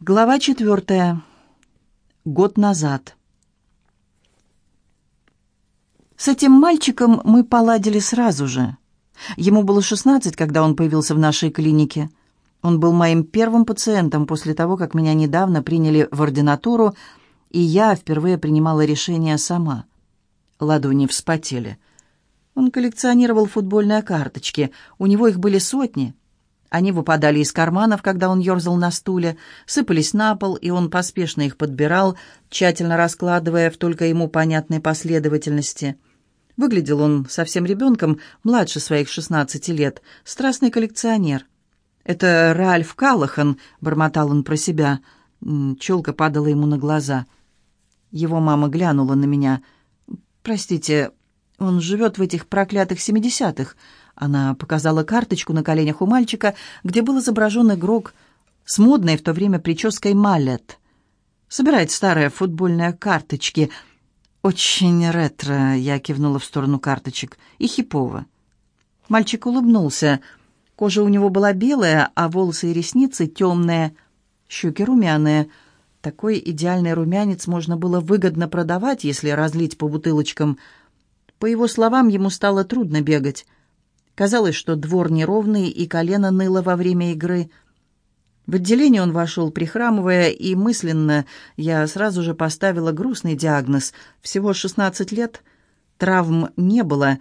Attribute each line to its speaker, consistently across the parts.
Speaker 1: Глава четвертая. Год назад. С этим мальчиком мы поладили сразу же. Ему было 16, когда он появился в нашей клинике. Он был моим первым пациентом после того, как меня недавно приняли в ординатуру, и я впервые принимала решение сама. Ладони вспотели. Он коллекционировал футбольные карточки. У него их были сотни — они выпадали из карманов, когда он ерзал на стуле, сыпались на пол, и он поспешно их подбирал, тщательно раскладывая в только ему понятной последовательности. Выглядел он совсем ребенком, младше своих шестнадцати лет, страстный коллекционер. «Это Ральф Каллахан», — бормотал он про себя. Челка падала ему на глаза. Его мама глянула на меня. «Простите, он живет в этих проклятых семидесятых. Она показала карточку на коленях у мальчика, где был изображен игрок с модной в то время прической малет. Собирает старые футбольные карточки. Очень ретро, я кивнула в сторону карточек. И хипово. Мальчик улыбнулся. Кожа у него была белая, а волосы и ресницы темные, щеки румяные. Такой идеальный румянец можно было выгодно продавать, если разлить по бутылочкам. По его словам, ему стало трудно бегать. Казалось, что двор неровный, и колено ныло во время игры. В отделение он вошел, прихрамывая, и мысленно я сразу же поставила грустный диагноз. Всего 16 лет, травм не было,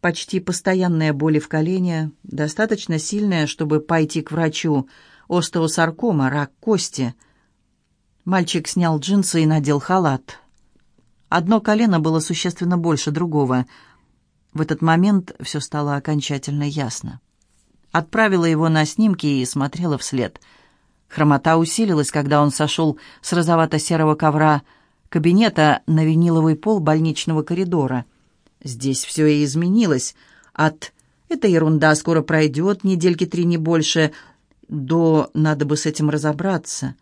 Speaker 1: почти постоянная боли в колене, достаточно сильная, чтобы пойти к врачу. Остеосаркома, рак кости. Мальчик снял джинсы и надел халат. Одно колено было существенно больше другого — в этот момент все стало окончательно ясно. Отправила его на снимки и смотрела вслед. Хромота усилилась, когда он сошел с розовато-серого ковра кабинета на виниловый пол больничного коридора. Здесь все и изменилось. От «эта ерунда скоро пройдет, недельки три не больше», до «надо бы с этим разобраться».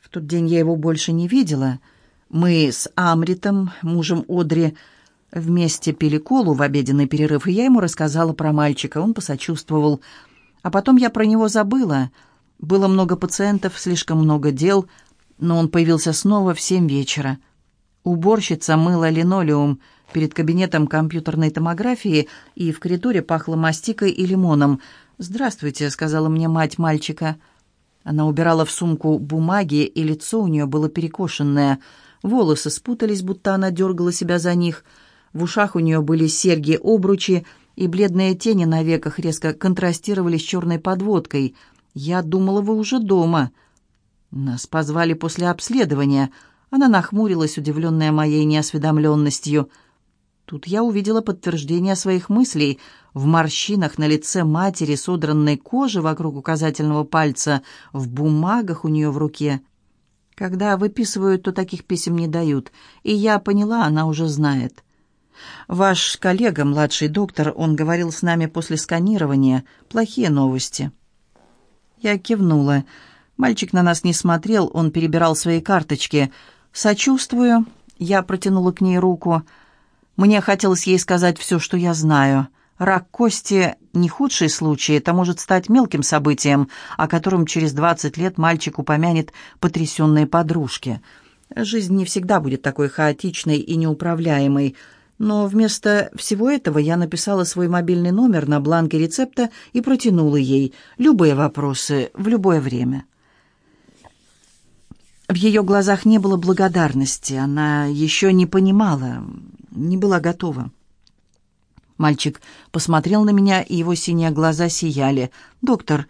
Speaker 1: В тот день я его больше не видела. Мы с Амритом, мужем Одри, Вместе пили колу в обеденный перерыв, и я ему рассказала про мальчика. Он посочувствовал. А потом я про него забыла. Было много пациентов, слишком много дел, но он появился снова в семь вечера. Уборщица мыла линолеум перед кабинетом компьютерной томографии, и в коридоре пахло мастикой и лимоном. «Здравствуйте», — сказала мне мать мальчика. Она убирала в сумку бумаги, и лицо у нее было перекошенное. Волосы спутались, будто она дергала себя за них — в ушах у нее были серьги-обручи, и бледные тени на веках резко контрастировали с черной подводкой. «Я думала, вы уже дома». «Нас позвали после обследования». Она нахмурилась, удивленная моей неосведомленностью. Тут я увидела подтверждение своих мыслей. В морщинах на лице матери, содранной кожи вокруг указательного пальца, в бумагах у нее в руке. Когда выписывают, то таких писем не дают. И я поняла, она уже знает. «Ваш коллега, младший доктор, он говорил с нами после сканирования. Плохие новости». Я кивнула. Мальчик на нас не смотрел, он перебирал свои карточки. «Сочувствую». Я протянула к ней руку. Мне хотелось ей сказать все, что я знаю. Рак кости — не худший случай, это может стать мелким событием, о котором через двадцать лет мальчик упомянет потрясенные подружки. Жизнь не всегда будет такой хаотичной и неуправляемой — но вместо всего этого я написала свой мобильный номер на бланке рецепта и протянула ей любые вопросы в любое время. В ее глазах не было благодарности, она еще не понимала, не была готова. Мальчик посмотрел на меня, и его синие глаза сияли. «Доктор...»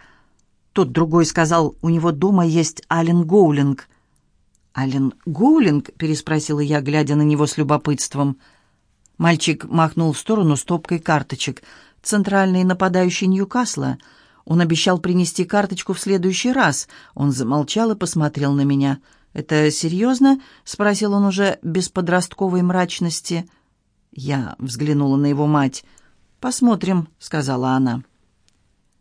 Speaker 1: Тот другой сказал, у него дома есть Ален Гоулинг. «Ален Гоулинг?» — переспросила я, глядя на него с любопытством. Мальчик махнул в сторону стопкой карточек. «Центральный нападающий Ньюкасла. Он обещал принести карточку в следующий раз». Он замолчал и посмотрел на меня. «Это серьезно?» — спросил он уже без подростковой мрачности. Я взглянула на его мать. «Посмотрим», — сказала она.